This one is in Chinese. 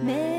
没